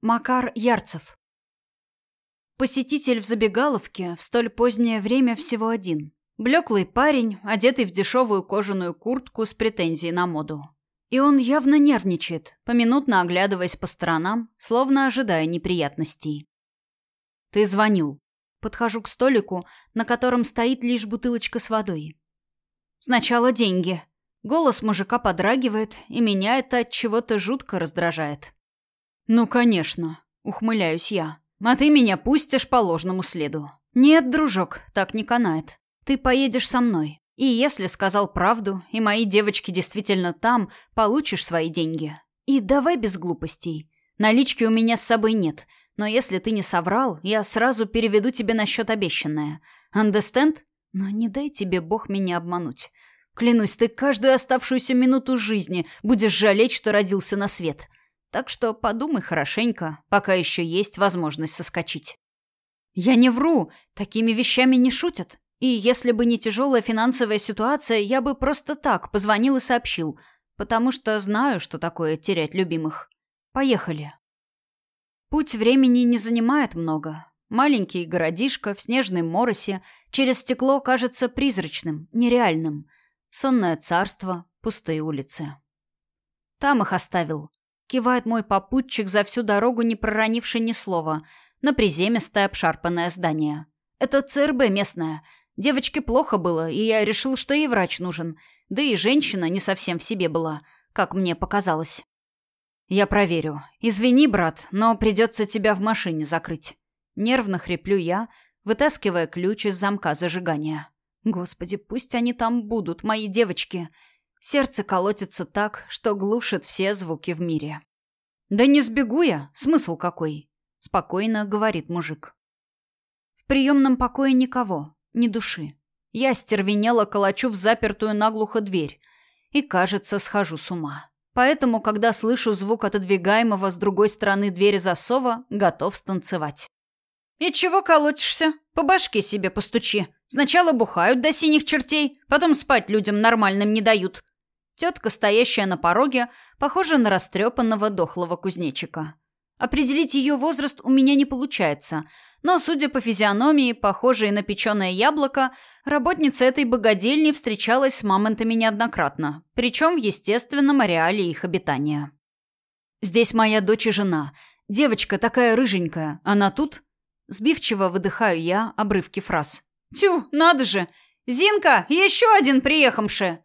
Макар Ярцев. Посетитель в забегаловке в столь позднее время всего один. Блеклый парень, одетый в дешевую кожаную куртку с претензией на моду. И он явно нервничает, поминутно оглядываясь по сторонам, словно ожидая неприятностей. «Ты звонил». Подхожу к столику, на котором стоит лишь бутылочка с водой. «Сначала деньги». Голос мужика подрагивает, и меня это от чего-то жутко раздражает. «Ну, конечно», — ухмыляюсь я. «А ты меня пустишь по ложному следу». «Нет, дружок, так не канает. Ты поедешь со мной. И если сказал правду, и мои девочки действительно там, получишь свои деньги. И давай без глупостей. Налички у меня с собой нет, но если ты не соврал, я сразу переведу тебе на счет обещанное. Understand? Но не дай тебе Бог меня обмануть. Клянусь, ты каждую оставшуюся минуту жизни будешь жалеть, что родился на свет. Так что подумай хорошенько, пока еще есть возможность соскочить. Я не вру, такими вещами не шутят. И если бы не тяжелая финансовая ситуация, я бы просто так позвонил и сообщил, потому что знаю, что такое терять любимых. Поехали. Путь времени не занимает много. Маленький городишко в снежной моросе через стекло кажется призрачным, нереальным. Сонное царство, пустые улицы. Там их оставил. Кивает мой попутчик за всю дорогу, не проронивший ни слова, на приземистое обшарпанное здание. Это ЦРБ местное. Девочке плохо было, и я решил, что ей врач нужен. Да и женщина не совсем в себе была, как мне показалось. Я проверю. Извини, брат, но придется тебя в машине закрыть. Нервно хриплю я, вытаскивая ключ из замка зажигания. Господи, пусть они там будут, мои девочки. Сердце колотится так, что глушит все звуки в мире. «Да не сбегу я, смысл какой?» — спокойно говорит мужик. В приемном покое никого, ни души. Я стервенело колочу в запертую наглухо дверь и, кажется, схожу с ума. Поэтому, когда слышу звук отодвигаемого с другой стороны двери засова, готов станцевать. «И чего колотишься? По башке себе постучи. Сначала бухают до синих чертей, потом спать людям нормальным не дают. Тетка, стоящая на пороге, похожа на растрепанного дохлого кузнечика. Определить ее возраст у меня не получается, но, судя по физиономии, похожей на печеное яблоко, работница этой богадельни встречалась с мамонтами неоднократно, причем в естественном ареале их обитания. «Здесь моя дочь и жена. Девочка такая рыженькая. Она тут?» Сбивчиво выдыхаю я обрывки фраз. «Тю, надо же! Зинка, еще один приехавший!»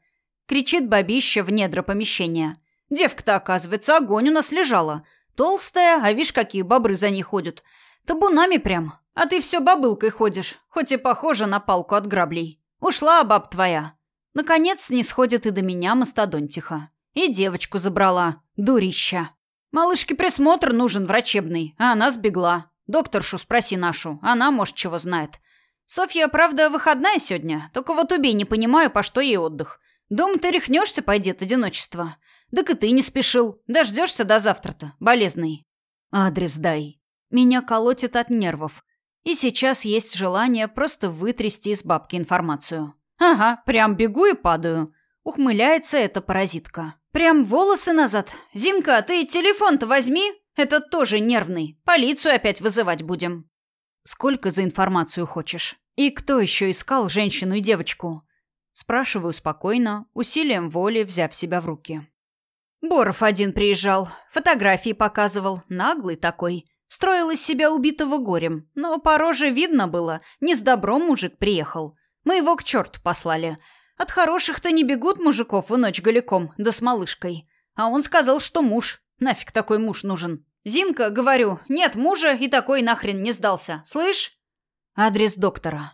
Кричит бабища в недра помещения. Девка-то, оказывается, огонь у нас лежала. Толстая, а вишь, какие бобры за ней ходят. Табунами прям. А ты все бабылкой ходишь, хоть и похожа на палку от граблей. Ушла баб твоя. Наконец не сходит и до меня мастодонтиха. И девочку забрала. Дурища. Малышке присмотр нужен врачебный, а она сбегла. Докторшу спроси нашу, она, может, чего знает. Софья, правда, выходная сегодня, только вот убей, не понимаю, по что ей отдых. Дом ты рехнешься, пойди от одиночества. Так и ты не спешил. Дождешься до завтра-то, болезный. Адрес дай. Меня колотит от нервов. И сейчас есть желание просто вытрясти из бабки информацию. Ага, прям бегу и падаю. Ухмыляется эта паразитка. Прям волосы назад. Зинка, ты телефон-то возьми. Этот тоже нервный. Полицию опять вызывать будем. Сколько за информацию хочешь? И кто еще искал женщину и девочку? Спрашиваю спокойно, усилием воли взяв себя в руки. Боров один приезжал, фотографии показывал, наглый такой. Строил из себя убитого горем, но по роже видно было, не с добром мужик приехал. Мы его к черту послали. От хороших-то не бегут мужиков в ночь голиком, да с малышкой. А он сказал, что муж. Нафиг такой муж нужен? Зинка, говорю, нет мужа и такой нахрен не сдался. Слышь? Адрес доктора.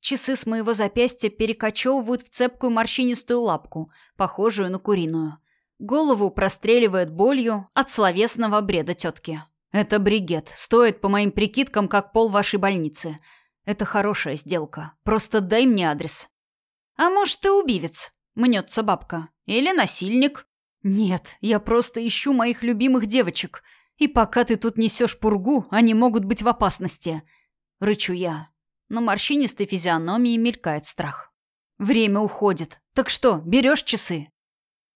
Часы с моего запястья перекочевывают в цепкую морщинистую лапку, похожую на куриную. Голову простреливает болью от словесного бреда тетки. «Это бригет. Стоит, по моим прикидкам, как пол вашей больницы. Это хорошая сделка. Просто дай мне адрес». «А может, ты убивец?» — мнется бабка. «Или насильник?» «Нет, я просто ищу моих любимых девочек. И пока ты тут несешь пургу, они могут быть в опасности». Рычу я. На морщинистой физиономии мелькает страх. Время уходит. Так что, берешь часы?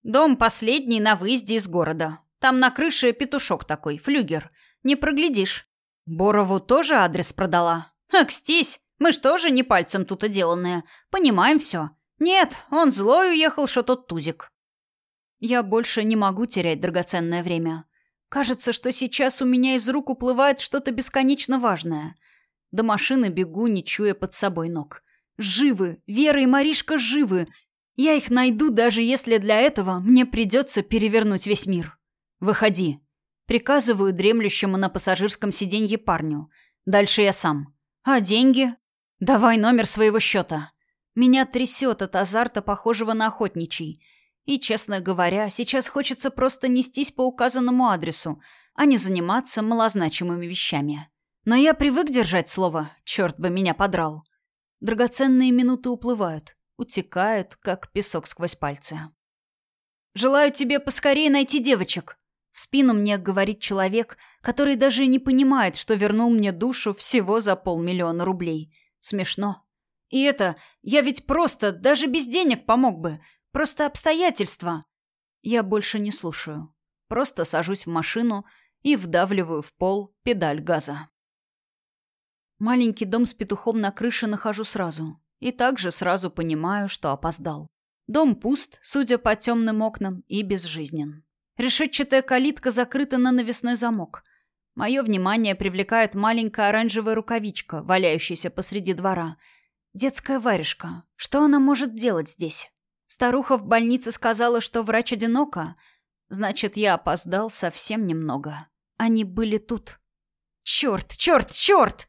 Дом последний на выезде из города. Там на крыше петушок такой, флюгер. Не проглядишь. Борову тоже адрес продала. Акстись, мы ж тоже не пальцем тут оделанные. Понимаем все. Нет, он злой уехал, что тот тузик. Я больше не могу терять драгоценное время. Кажется, что сейчас у меня из рук уплывает что-то бесконечно важное. До машины бегу, не чуя под собой ног. Живы! Вера и Маришка живы! Я их найду, даже если для этого мне придется перевернуть весь мир. Выходи. Приказываю дремлющему на пассажирском сиденье парню. Дальше я сам. А деньги? Давай номер своего счета. Меня трясет от азарта, похожего на охотничий. И, честно говоря, сейчас хочется просто нестись по указанному адресу, а не заниматься малозначимыми вещами. Но я привык держать слово, черт бы меня подрал. Драгоценные минуты уплывают, утекают, как песок сквозь пальцы. «Желаю тебе поскорее найти девочек», — в спину мне говорит человек, который даже не понимает, что вернул мне душу всего за полмиллиона рублей. Смешно. И это, я ведь просто, даже без денег помог бы. Просто обстоятельства. Я больше не слушаю. Просто сажусь в машину и вдавливаю в пол педаль газа. Маленький дом с петухом на крыше нахожу сразу. И также сразу понимаю, что опоздал. Дом пуст, судя по темным окнам, и безжизнен. Решетчатая калитка закрыта на навесной замок. Мое внимание привлекает маленькая оранжевая рукавичка, валяющаяся посреди двора. Детская варежка. Что она может делать здесь? Старуха в больнице сказала, что врач одинока. Значит, я опоздал совсем немного. Они были тут. Черт, черт, черт!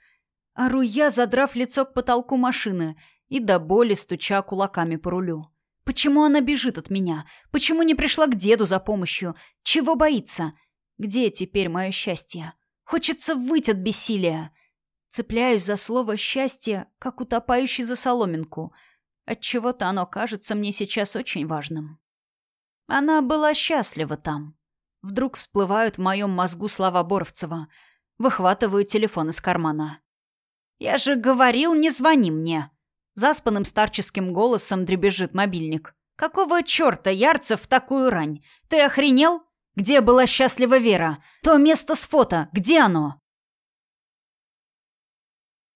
Ору я, задрав лицо к потолку машины и до боли стуча кулаками по рулю. Почему она бежит от меня? Почему не пришла к деду за помощью? Чего боится? Где теперь мое счастье? Хочется выйти от бессилия. Цепляюсь за слово «счастье», как утопающий за соломинку. Отчего-то оно кажется мне сейчас очень важным. Она была счастлива там. Вдруг всплывают в моем мозгу слова Боровцева. Выхватываю телефон из кармана. «Я же говорил, не звони мне!» Заспанным старческим голосом дребезжит мобильник. «Какого черта, Ярцев, такую рань? Ты охренел? Где была счастлива Вера? То место с фото, где оно?»